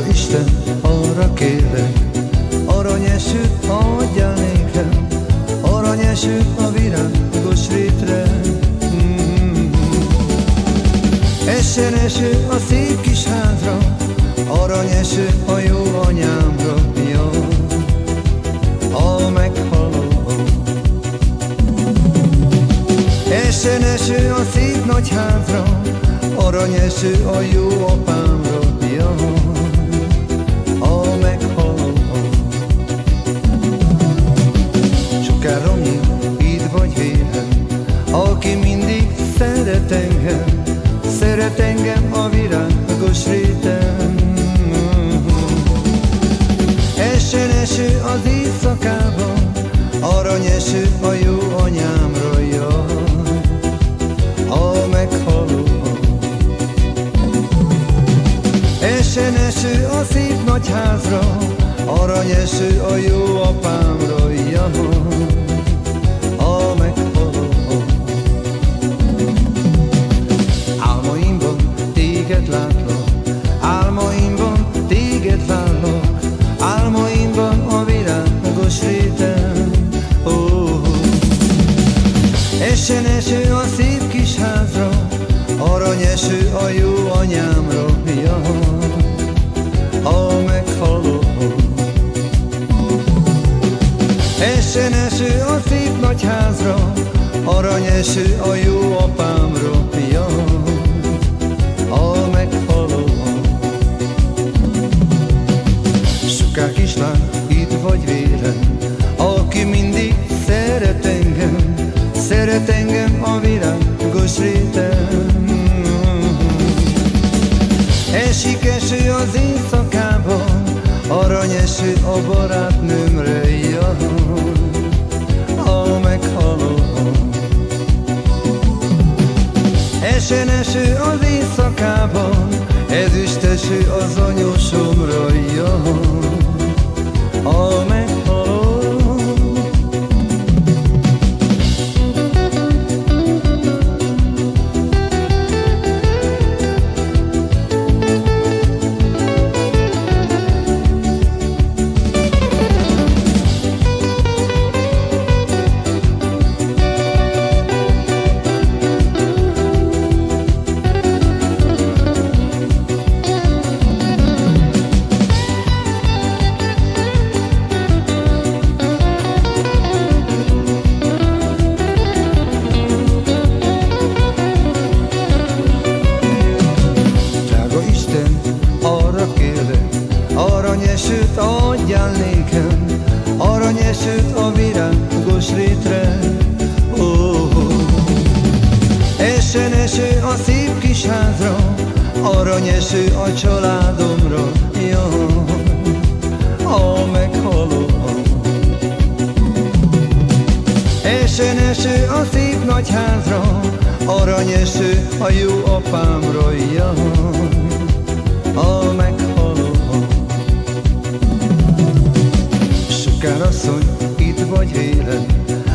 Drága Isten, arra kérlek, aranyesőt adjál nékem, aranyesőt a virágos rétre. Mm-hmm. Essen eső a szép kis házra, aranyeső a jó anyámra, ja, a meghaló. Essen eső a szép nagy házra, aranyeső a jó apámra, ja. Engem Szeret engem a virágos réten. Essen eső az éjszakában Aranyeső a jó anyámra jaj A meghaló Essen eső a szép nagy házra Aranyeső a jó apámra jaj Essen eső a szép kis házra Aranyeső a jó anyámra ja, A meghaló. Essen eső a szép nagy házra Aranyeső a jó apámra ja, A meghaló. Sokák kislány, itt vagy vélen Szeret engem a virágos réten Esik eső az éjszakában Aranyeső a barátnőmre jön A meghaló Esen eső az éjszakában aranyesőt adjál nékem, aranyesőt a virágos rétre. Oh, oh. Essen eső a szép kis házra, aranyeső a családomra, jó, a meghaló. Essen eső a szép nagy házra, aranyeső a jó apámra jön, asszony, itt vagy vélen,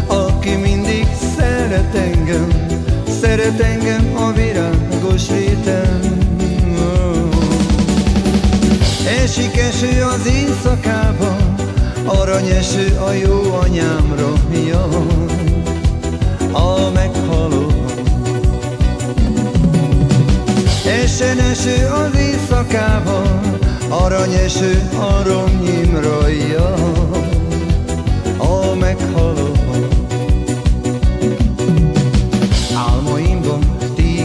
aki mindig szeret engem, szeret engem a virágos réten. Esik eső az éjszakában, aranyeső a jó anyámra jön, a meghaló. Essen eső az éjszakában, aranyeső a romnyimra jön,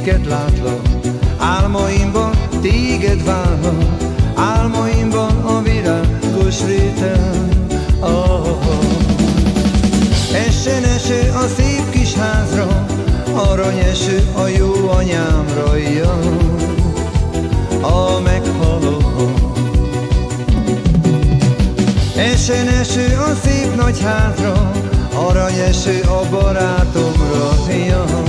téged látlak, álmaimban téged várlak, álmaimban a virágos réten. Oh. Essen eső a szép kis házra, aranyeső a jó anyámra jön, a meghaló. Essen eső a szép nagy házra, aranyeső a barátomra jön.